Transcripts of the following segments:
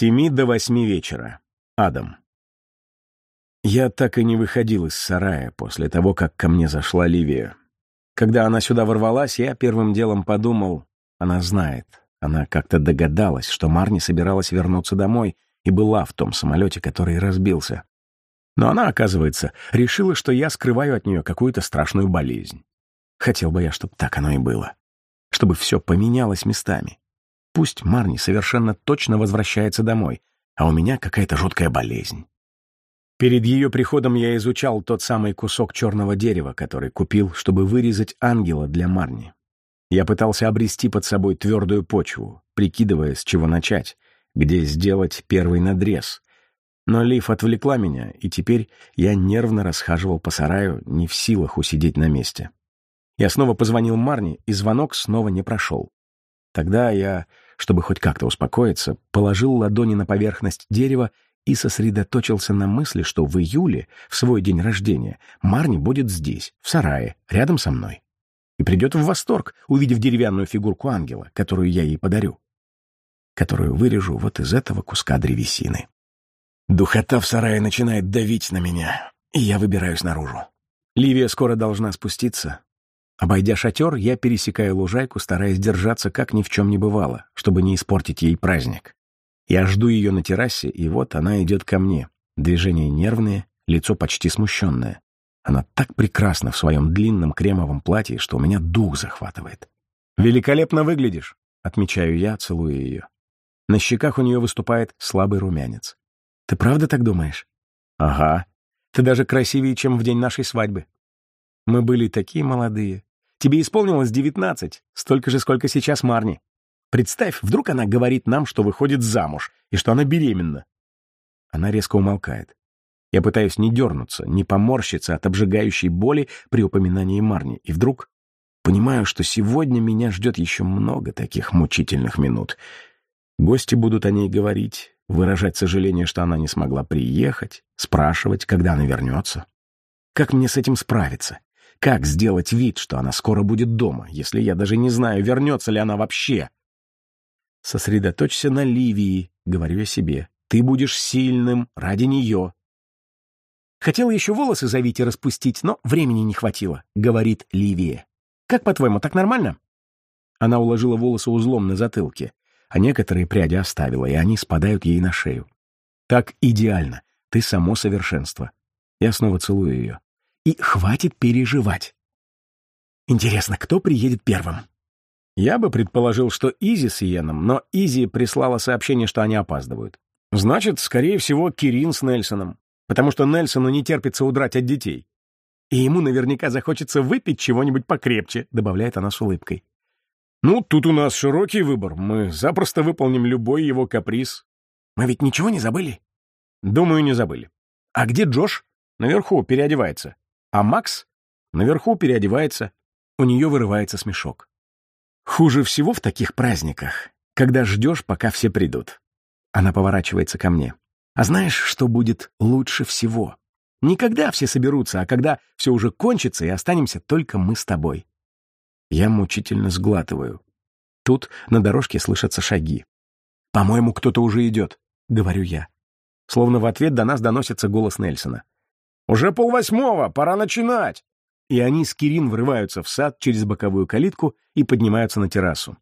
семи до восьми вечера. Адам. Я так и не выходил из сарая после того, как ко мне зашла Ливия. Когда она сюда ворвалась, я первым делом подумал, она знает, она как-то догадалась, что Марни собиралась вернуться домой и была в том самолете, который разбился. Но она, оказывается, решила, что я скрываю от нее какую-то страшную болезнь. Хотел бы я, чтобы так оно и было. Чтобы все поменялось местами. Пусть Марни совершенно точно возвращается домой, а у меня какая-то жуткая болезнь. Перед ее приходом я изучал тот самый кусок черного дерева, который купил, чтобы вырезать ангела для Марни. Я пытался обрести под собой твердую почву, прикидывая, с чего начать, где сделать первый надрез. Но Лив отвлекла меня, и теперь я нервно расхаживал по сараю, не в силах усидеть на месте. Я снова позвонил Марни, и звонок снова не прошел. Тогда я, чтобы хоть как-то успокоиться, положил ладони на поверхность дерева и сосредоточился на мысли, что в июле, в свой день рождения, Марни будет здесь, в сарае, рядом со мной. И придет в восторг, увидев деревянную фигурку ангела, которую я ей подарю, которую вырежу вот из этого куска древесины. Духота в сарае начинает давить на меня, и я выбираюсь наружу. Ливия скоро должна спуститься, Обойдя шатер, я пересекаю лужайку, стараясь держаться, как ни в чем не бывало, чтобы не испортить ей праздник. Я жду ее на террасе, и вот она идет ко мне. Движения нервные, лицо почти смущенное. Она так прекрасна в своем длинном кремовом платье, что у меня дух захватывает. «Великолепно выглядишь», — отмечаю я, целуя ее. На щеках у нее выступает слабый румянец. «Ты правда так думаешь?» «Ага. Ты даже красивее, чем в день нашей свадьбы. Мы были такие молодые, Тебе исполнилось девятнадцать, столько же, сколько сейчас Марни. Представь, вдруг она говорит нам, что выходит замуж, и что она беременна. Она резко умолкает. Я пытаюсь не дернуться, не поморщиться от обжигающей боли при упоминании Марни, и вдруг понимаю, что сегодня меня ждет еще много таких мучительных минут. Гости будут о ней говорить, выражать сожаление, что она не смогла приехать, спрашивать, когда она вернется. Как мне с этим справиться? Как сделать вид, что она скоро будет дома, если я даже не знаю, вернется ли она вообще? Сосредоточься на Ливии, говорю я себе. Ты будешь сильным ради нее. Хотела еще волосы завить и распустить, но времени не хватило, говорит Ливия. Как, по-твоему, так нормально? Она уложила волосы узлом на затылке, а некоторые пряди оставила, и они спадают ей на шею. Так идеально. Ты само совершенство. Я снова целую ее и хватит переживать. Интересно, кто приедет первым? Я бы предположил, что Изи с Иеном, но Изи прислала сообщение, что они опаздывают. Значит, скорее всего, Кирин с Нельсоном, потому что Нельсону не терпится удрать от детей. И ему наверняка захочется выпить чего-нибудь покрепче, добавляет она с улыбкой. Ну, тут у нас широкий выбор. Мы запросто выполним любой его каприз. Мы ведь ничего не забыли? Думаю, не забыли. А где Джош? Наверху, переодевается. А Макс наверху переодевается, у нее вырывается смешок. Хуже всего в таких праздниках, когда ждешь, пока все придут. Она поворачивается ко мне. А знаешь, что будет лучше всего? Не когда все соберутся, а когда все уже кончится и останемся только мы с тобой. Я мучительно сглатываю. Тут на дорожке слышатся шаги. «По-моему, кто-то уже идет», — говорю я. Словно в ответ до нас доносится голос Нельсона. «Уже полвосьмого, пора начинать!» И они с Кирин врываются в сад через боковую калитку и поднимаются на террасу.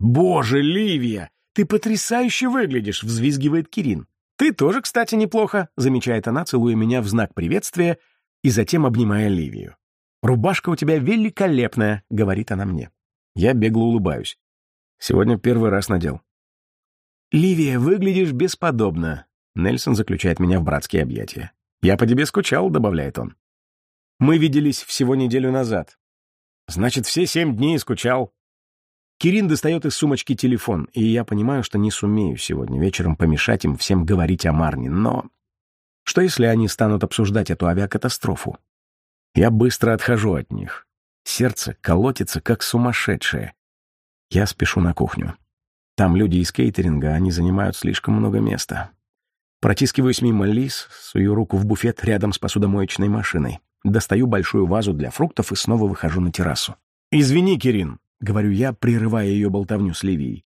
«Боже, Ливия, ты потрясающе выглядишь!» — взвизгивает Кирин. «Ты тоже, кстати, неплохо», — замечает она, целуя меня в знак приветствия и затем обнимая Ливию. «Рубашка у тебя великолепная», — говорит она мне. Я бегло улыбаюсь. Сегодня первый раз надел. «Ливия, выглядишь бесподобно», — Нельсон заключает меня в братские объятия. «Я по тебе скучал», — добавляет он. «Мы виделись всего неделю назад». «Значит, все семь дней скучал». Кирин достает из сумочки телефон, и я понимаю, что не сумею сегодня вечером помешать им всем говорить о Марне, но... Что если они станут обсуждать эту авиакатастрофу? Я быстро отхожу от них. Сердце колотится, как сумасшедшее. Я спешу на кухню. Там люди из кейтеринга, они занимают слишком много места. Протискиваюсь мимо Лис, сую руку в буфет рядом с посудомоечной машиной. Достаю большую вазу для фруктов и снова выхожу на террасу. «Извини, Кирин», — говорю я, прерывая ее болтовню с Ливией.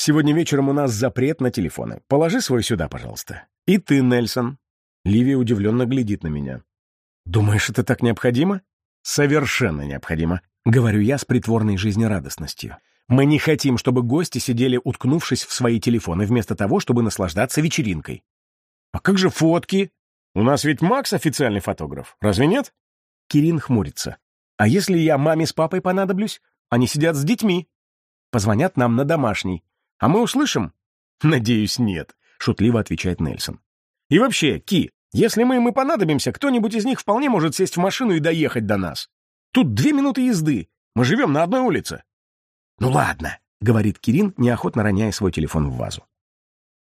Сегодня вечером у нас запрет на телефоны. Положи свой сюда, пожалуйста. И ты, Нельсон. Ливия удивленно глядит на меня. Думаешь, это так необходимо? Совершенно необходимо, говорю я с притворной жизнерадостностью. Мы не хотим, чтобы гости сидели, уткнувшись в свои телефоны, вместо того, чтобы наслаждаться вечеринкой. А как же фотки? У нас ведь Макс официальный фотограф, разве нет? Кирин хмурится. А если я маме с папой понадоблюсь? Они сидят с детьми. Позвонят нам на домашний. А мы услышим? Надеюсь, нет, шутливо отвечает Нельсон. И вообще, Ки, если мы им и понадобимся, кто-нибудь из них вполне может сесть в машину и доехать до нас. Тут две минуты езды. Мы живем на одной улице. Ну ладно, говорит Кирин, неохотно роняя свой телефон в вазу.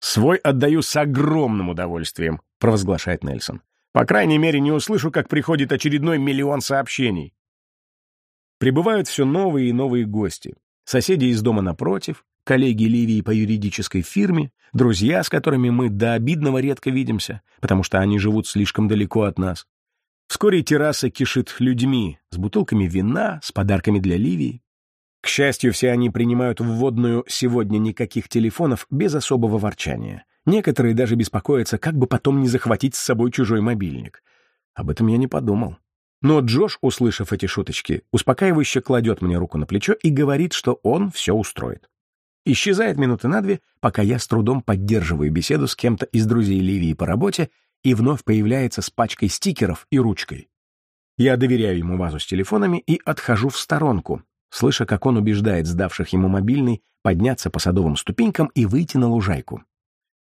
«Свой отдаю с огромным удовольствием», — провозглашает Нельсон. «По крайней мере, не услышу, как приходит очередной миллион сообщений». Прибывают все новые и новые гости. Соседи из дома напротив, коллеги Ливии по юридической фирме, друзья, с которыми мы до обидного редко видимся, потому что они живут слишком далеко от нас. Вскоре терраса кишит людьми, с бутылками вина, с подарками для Ливии. К счастью, все они принимают вводную «сегодня никаких телефонов» без особого ворчания. Некоторые даже беспокоятся, как бы потом не захватить с собой чужой мобильник. Об этом я не подумал. Но Джош, услышав эти шуточки, успокаивающе кладет мне руку на плечо и говорит, что он все устроит. Исчезает минуты на две, пока я с трудом поддерживаю беседу с кем-то из друзей Ливии по работе и вновь появляется с пачкой стикеров и ручкой. Я доверяю ему вазу с телефонами и отхожу в сторонку, слыша, как он убеждает сдавших ему мобильный подняться по садовым ступенькам и выйти на лужайку.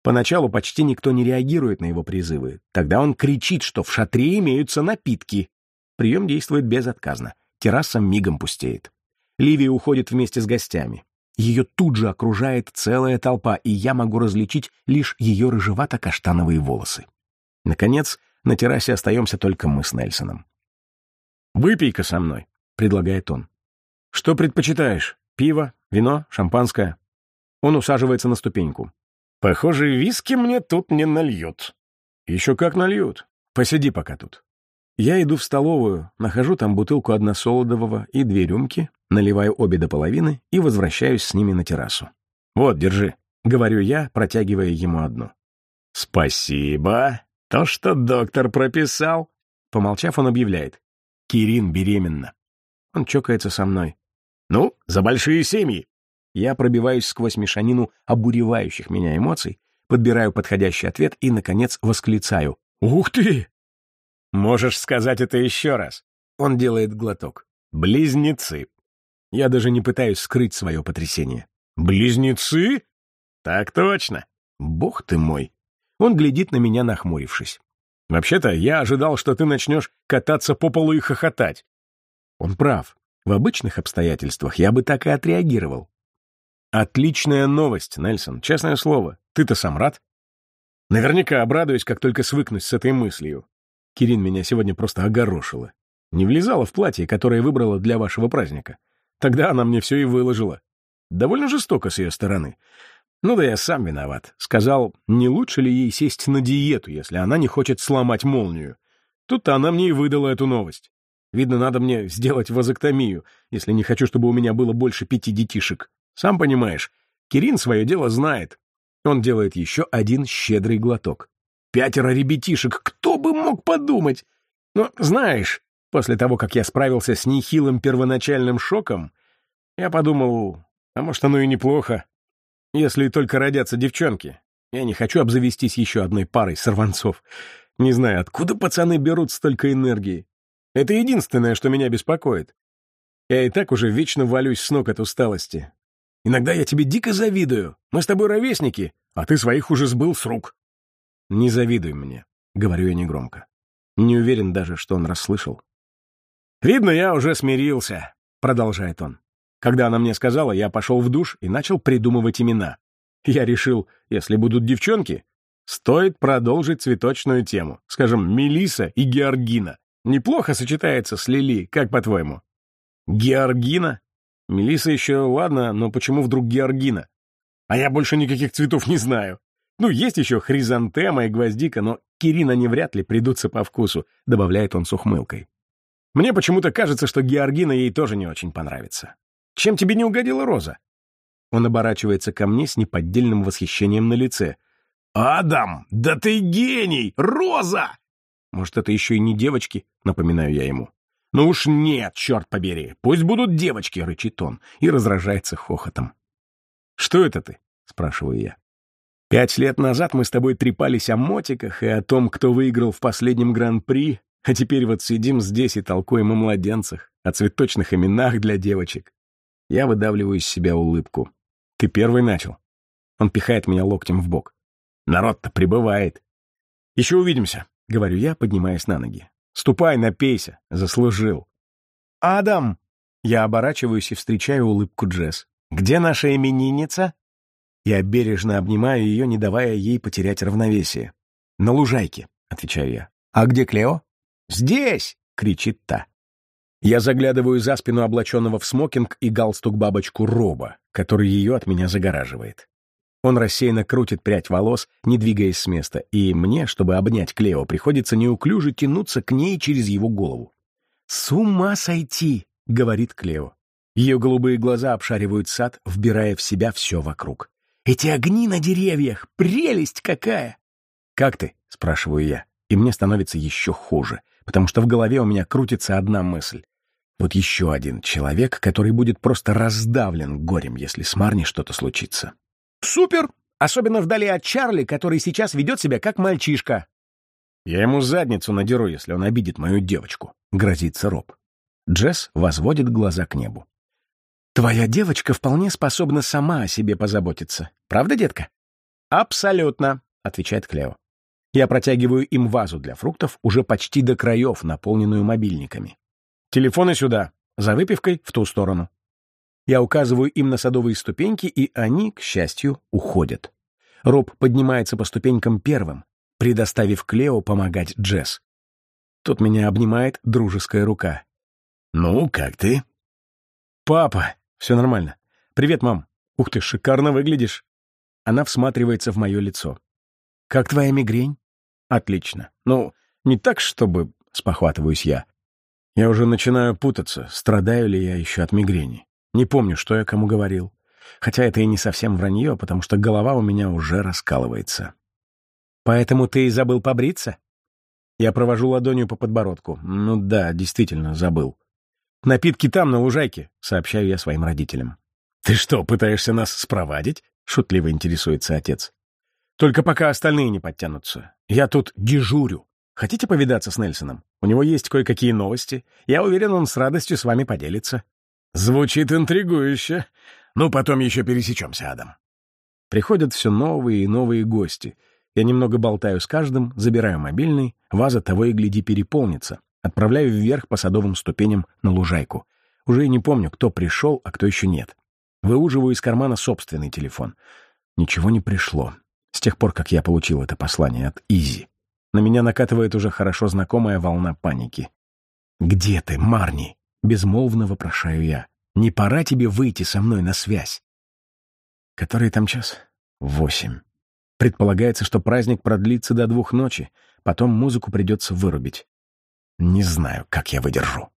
Поначалу почти никто не реагирует на его призывы. Тогда он кричит, что в шатре имеются напитки. Прием действует безотказно. Терраса мигом пустеет. Ливия уходит вместе с гостями. Ее тут же окружает целая толпа, и я могу различить лишь ее рыжевато-каштановые волосы. Наконец, на террасе остаемся только мы с Нельсоном. «Выпей-ка со мной», — предлагает он. «Что предпочитаешь? Пиво, вино, шампанское?» Он усаживается на ступеньку. «Похоже, виски мне тут не нальют». «Еще как нальют. Посиди пока тут». Я иду в столовую, нахожу там бутылку односолодового и две рюмки, наливаю обе до половины и возвращаюсь с ними на террасу. «Вот, держи», — говорю я, протягивая ему одну. «Спасибо. То, что доктор прописал». Помолчав, он объявляет. «Кирин беременна». Он чокается со мной. «Ну, за большие семьи!» Я пробиваюсь сквозь мешанину обуревающих меня эмоций, подбираю подходящий ответ и, наконец, восклицаю. «Ух ты!» «Можешь сказать это еще раз?» Он делает глоток. «Близнецы». Я даже не пытаюсь скрыть свое потрясение. «Близнецы?» «Так точно». «Бог ты мой!» Он глядит на меня, нахмурившись. «Вообще-то я ожидал, что ты начнешь кататься по полу и хохотать». Он прав. В обычных обстоятельствах я бы так и отреагировал. Отличная новость, Нельсон, честное слово. Ты-то сам рад? Наверняка обрадуюсь, как только свыкнусь с этой мыслью. Кирин меня сегодня просто огорошила. Не влезала в платье, которое выбрала для вашего праздника. Тогда она мне все и выложила. Довольно жестоко с ее стороны. Ну да я сам виноват. Сказал, не лучше ли ей сесть на диету, если она не хочет сломать молнию. Тут-то она мне и выдала эту новость. Видно, надо мне сделать вазоктомию, если не хочу, чтобы у меня было больше пяти детишек. Сам понимаешь, Кирин свое дело знает. Он делает еще один щедрый глоток. Пятеро ребятишек, кто бы мог подумать? Но, знаешь, после того, как я справился с нехилым первоначальным шоком, я подумал, а может, оно и неплохо. Если только родятся девчонки. Я не хочу обзавестись еще одной парой сорванцов. Не знаю, откуда пацаны берут столько энергии. Это единственное, что меня беспокоит. Я и так уже вечно валюсь с ног от усталости. Иногда я тебе дико завидую. Мы с тобой ровесники, а ты своих уже сбыл с рук. Не завидуй мне, — говорю я негромко. Не уверен даже, что он расслышал. «Видно, я уже смирился», — продолжает он. Когда она мне сказала, я пошел в душ и начал придумывать имена. Я решил, если будут девчонки, стоит продолжить цветочную тему, скажем, Мелиса и Георгина. Неплохо сочетается с Лили, как по-твоему? Георгина? Мелиса еще ладно, но почему вдруг Георгина? А я больше никаких цветов не знаю. Ну, есть еще хризантема и гвоздика, но Кирина не вряд ли придутся по вкусу, добавляет он с ухмылкой. Мне почему-то кажется, что Георгина ей тоже не очень понравится. Чем тебе не угодила роза? Он оборачивается ко мне с неподдельным восхищением на лице. «Адам, да ты гений! Роза!» «Может, это еще и не девочки?» — напоминаю я ему. «Ну уж нет, черт побери! Пусть будут девочки!» — рычит он и раздражается хохотом. «Что это ты?» — спрашиваю я. «Пять лет назад мы с тобой трепались о мотиках и о том, кто выиграл в последнем гран-при, а теперь вот сидим здесь и толкуем о младенцах, о цветочных именах для девочек. Я выдавливаю из себя улыбку. Ты первый начал. Он пихает меня локтем в бок. Народ-то прибывает. Еще увидимся, говорю я, поднимаясь на ноги. Ступай, напейся, заслужил. Адам! Я оборачиваюсь и встречаю улыбку Джесс. Где наша именинница? Я бережно обнимаю ее, не давая ей потерять равновесие. На лужайке, отвечаю я. А где Клео? «Здесь!» — кричит та. Я заглядываю за спину облаченного в смокинг и галстук бабочку Роба, который ее от меня загораживает. Он рассеянно крутит прядь волос, не двигаясь с места, и мне, чтобы обнять Клео, приходится неуклюже тянуться к ней через его голову. «С ума сойти!» — говорит Клео. Ее голубые глаза обшаривают сад, вбирая в себя все вокруг. «Эти огни на деревьях! Прелесть какая!» «Как ты?» — спрашиваю я, и мне становится еще хуже потому что в голове у меня крутится одна мысль. Вот еще один человек, который будет просто раздавлен горем, если с Марни что-то случится. «Супер! Особенно вдали от Чарли, который сейчас ведет себя как мальчишка». «Я ему задницу надеру, если он обидит мою девочку», — грозится Роб. Джесс возводит глаза к небу. «Твоя девочка вполне способна сама о себе позаботиться. Правда, детка?» «Абсолютно», — отвечает Клео. Я протягиваю им вазу для фруктов, уже почти до краев, наполненную мобильниками. «Телефоны сюда, за выпивкой в ту сторону». Я указываю им на садовые ступеньки, и они, к счастью, уходят. Роб поднимается по ступенькам первым, предоставив Клео помогать Джесс. Тут меня обнимает дружеская рука. «Ну, как ты?» «Папа, все нормально. Привет, мам. Ух ты, шикарно выглядишь». Она всматривается в мое лицо. «Как твоя мигрень?» «Отлично. Ну, не так, чтобы...» — спохватываюсь я. Я уже начинаю путаться, страдаю ли я еще от мигрени. Не помню, что я кому говорил. Хотя это и не совсем вранье, потому что голова у меня уже раскалывается. «Поэтому ты и забыл побриться?» Я провожу ладонью по подбородку. Ну да, действительно, забыл. «Напитки там, на лужайке», — сообщаю я своим родителям. «Ты что, пытаешься нас спровадить?» — шутливо интересуется отец. Только пока остальные не подтянутся. Я тут дежурю. Хотите повидаться с Нельсоном? У него есть кое-какие новости. Я уверен, он с радостью с вами поделится. Звучит интригующе. Ну, потом еще пересечемся, Адам. Приходят все новые и новые гости. Я немного болтаю с каждым, забираю мобильный, ваза того и гляди переполнится. Отправляю вверх по садовым ступеням на лужайку. Уже и не помню, кто пришел, а кто еще нет. Выуживаю из кармана собственный телефон. Ничего не пришло с тех пор, как я получил это послание от Изи. На меня накатывает уже хорошо знакомая волна паники. «Где ты, Марни?» — безмолвно вопрошаю я. «Не пора тебе выйти со мной на связь?» Который там час? Восемь. Предполагается, что праздник продлится до двух ночи, потом музыку придется вырубить. Не знаю, как я выдержу.